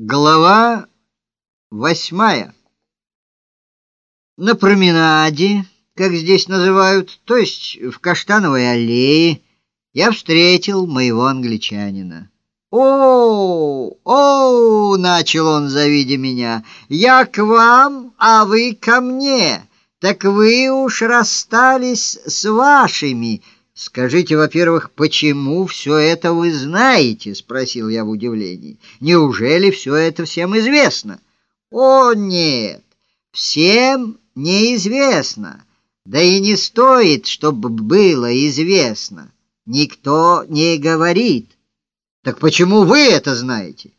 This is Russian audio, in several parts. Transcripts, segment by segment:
Глава восьмая. На променаде, как здесь называют, то есть в Каштановой аллее, я встретил моего англичанина. «О, о!» — начал он, завидя меня. «Я к вам, а вы ко мне. Так вы уж расстались с вашими». «Скажите, во-первых, почему все это вы знаете?» — спросил я в удивлении. «Неужели все это всем известно?» «О, нет, всем неизвестно, да и не стоит, чтобы было известно. Никто не говорит. Так почему вы это знаете?»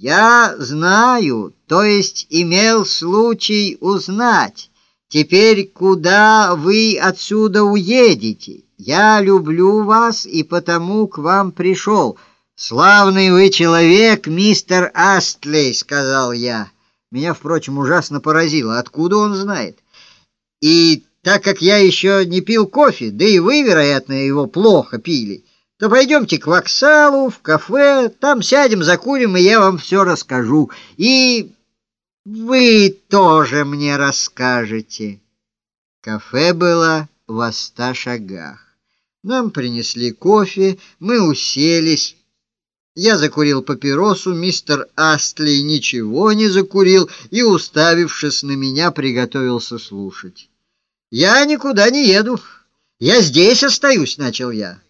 «Я знаю, то есть имел случай узнать». Теперь куда вы отсюда уедете? Я люблю вас и потому к вам пришел. Славный вы человек, мистер Астлей, сказал я. Меня, впрочем, ужасно поразило, откуда он знает. И так как я еще не пил кофе, да и вы, вероятно, его плохо пили, то пойдемте к воксалу, в кафе, там сядем, закурим, и я вам все расскажу. И вы тоже мне расскажете. Кафе было в ста шагах. Нам принесли кофе, мы уселись. Я закурил папиросу, мистер Астли ничего не закурил и, уставившись на меня, приготовился слушать. «Я никуда не еду. Я здесь остаюсь», — начал я.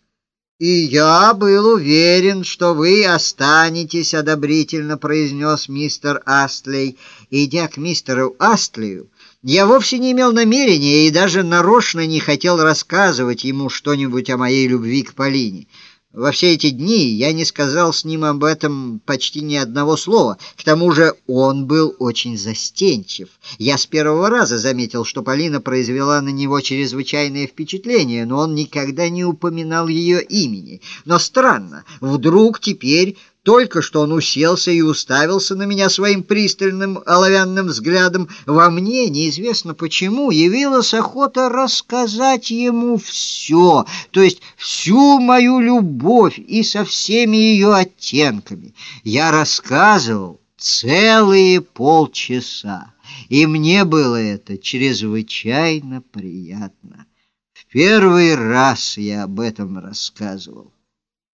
«И я был уверен, что вы останетесь», — одобрительно произнес мистер Астлей. Идя к мистеру Астлею, я вовсе не имел намерения и даже нарочно не хотел рассказывать ему что-нибудь о моей любви к Полине. Во все эти дни я не сказал с ним об этом почти ни одного слова. К тому же он был очень застенчив. Я с первого раза заметил, что Полина произвела на него чрезвычайное впечатление, но он никогда не упоминал ее имени. Но странно, вдруг теперь только что он уселся и уставился на меня своим пристальным оловянным взглядом. Во мне, неизвестно почему, явилась охота рассказать ему все, то есть всю мою любовь и со всеми ее оттенками. Я рассказывал целые полчаса, и мне было это чрезвычайно приятно. В первый раз я об этом рассказывал.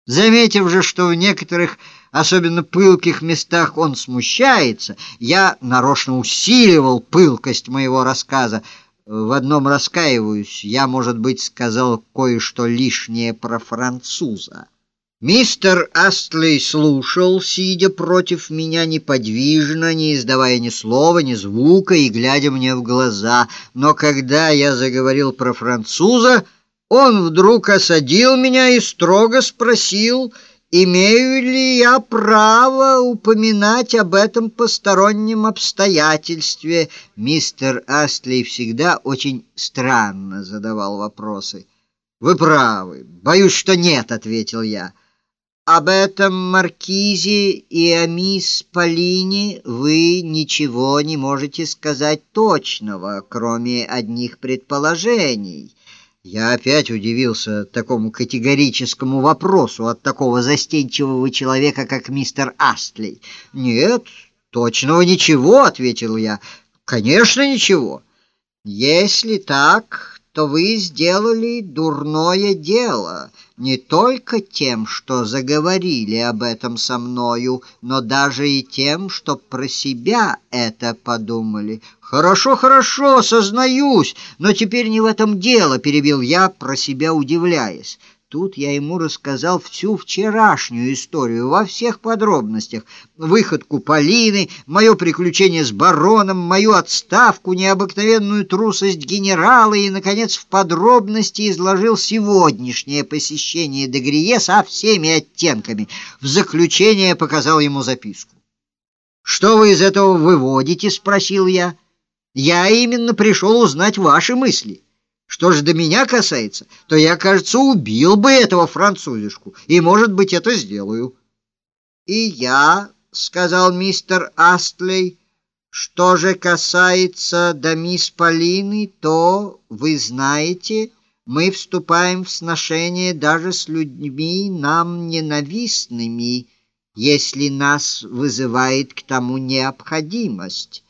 Заметив же, что в некоторых, особенно пылких местах он смущается, я нарочно усиливал пылкость моего рассказа. В одном раскаиваюсь, я, может быть, сказал кое-что лишнее про француза. Мистер Астлей слушал, сидя против меня неподвижно, не издавая ни слова, ни звука и глядя мне в глаза. Но когда я заговорил про француза, он вдруг осадил меня и строго спросил, имею ли я право упоминать об этом постороннем обстоятельстве. Мистер Астли всегда очень странно задавал вопросы. «Вы правы. Боюсь, что нет», — ответил я. «Об этом маркизе и о мисс Полине вы ничего не можете сказать точного, кроме одних предположений». Я опять удивился такому категорическому вопросу от такого застенчивого человека, как мистер Астлей. «Нет, точного ничего», — ответил я. «Конечно, ничего. Если так, то вы сделали дурное дело не только тем, что заговорили об этом со мною, но даже и тем, что про себя это подумали. «Хорошо, хорошо, сознаюсь, но теперь не в этом дело», — перебил я, про себя удивляясь. Тут я ему рассказал всю вчерашнюю историю во всех подробностях. Выходку Полины, мое приключение с бароном, мою отставку, необыкновенную трусость генерала и, наконец, в подробности изложил сегодняшнее посещение Дегрие со всеми оттенками. В заключение показал ему записку. «Что вы из этого выводите?» — спросил я. «Я именно пришел узнать ваши мысли». Что же до меня касается, то я, кажется, убил бы этого французишку, и, может быть, это сделаю. — И я, — сказал мистер Астлей, — что же касается до мисс Полины, то, вы знаете, мы вступаем в сношение даже с людьми нам ненавистными. если нас вызывает к тому необходимость.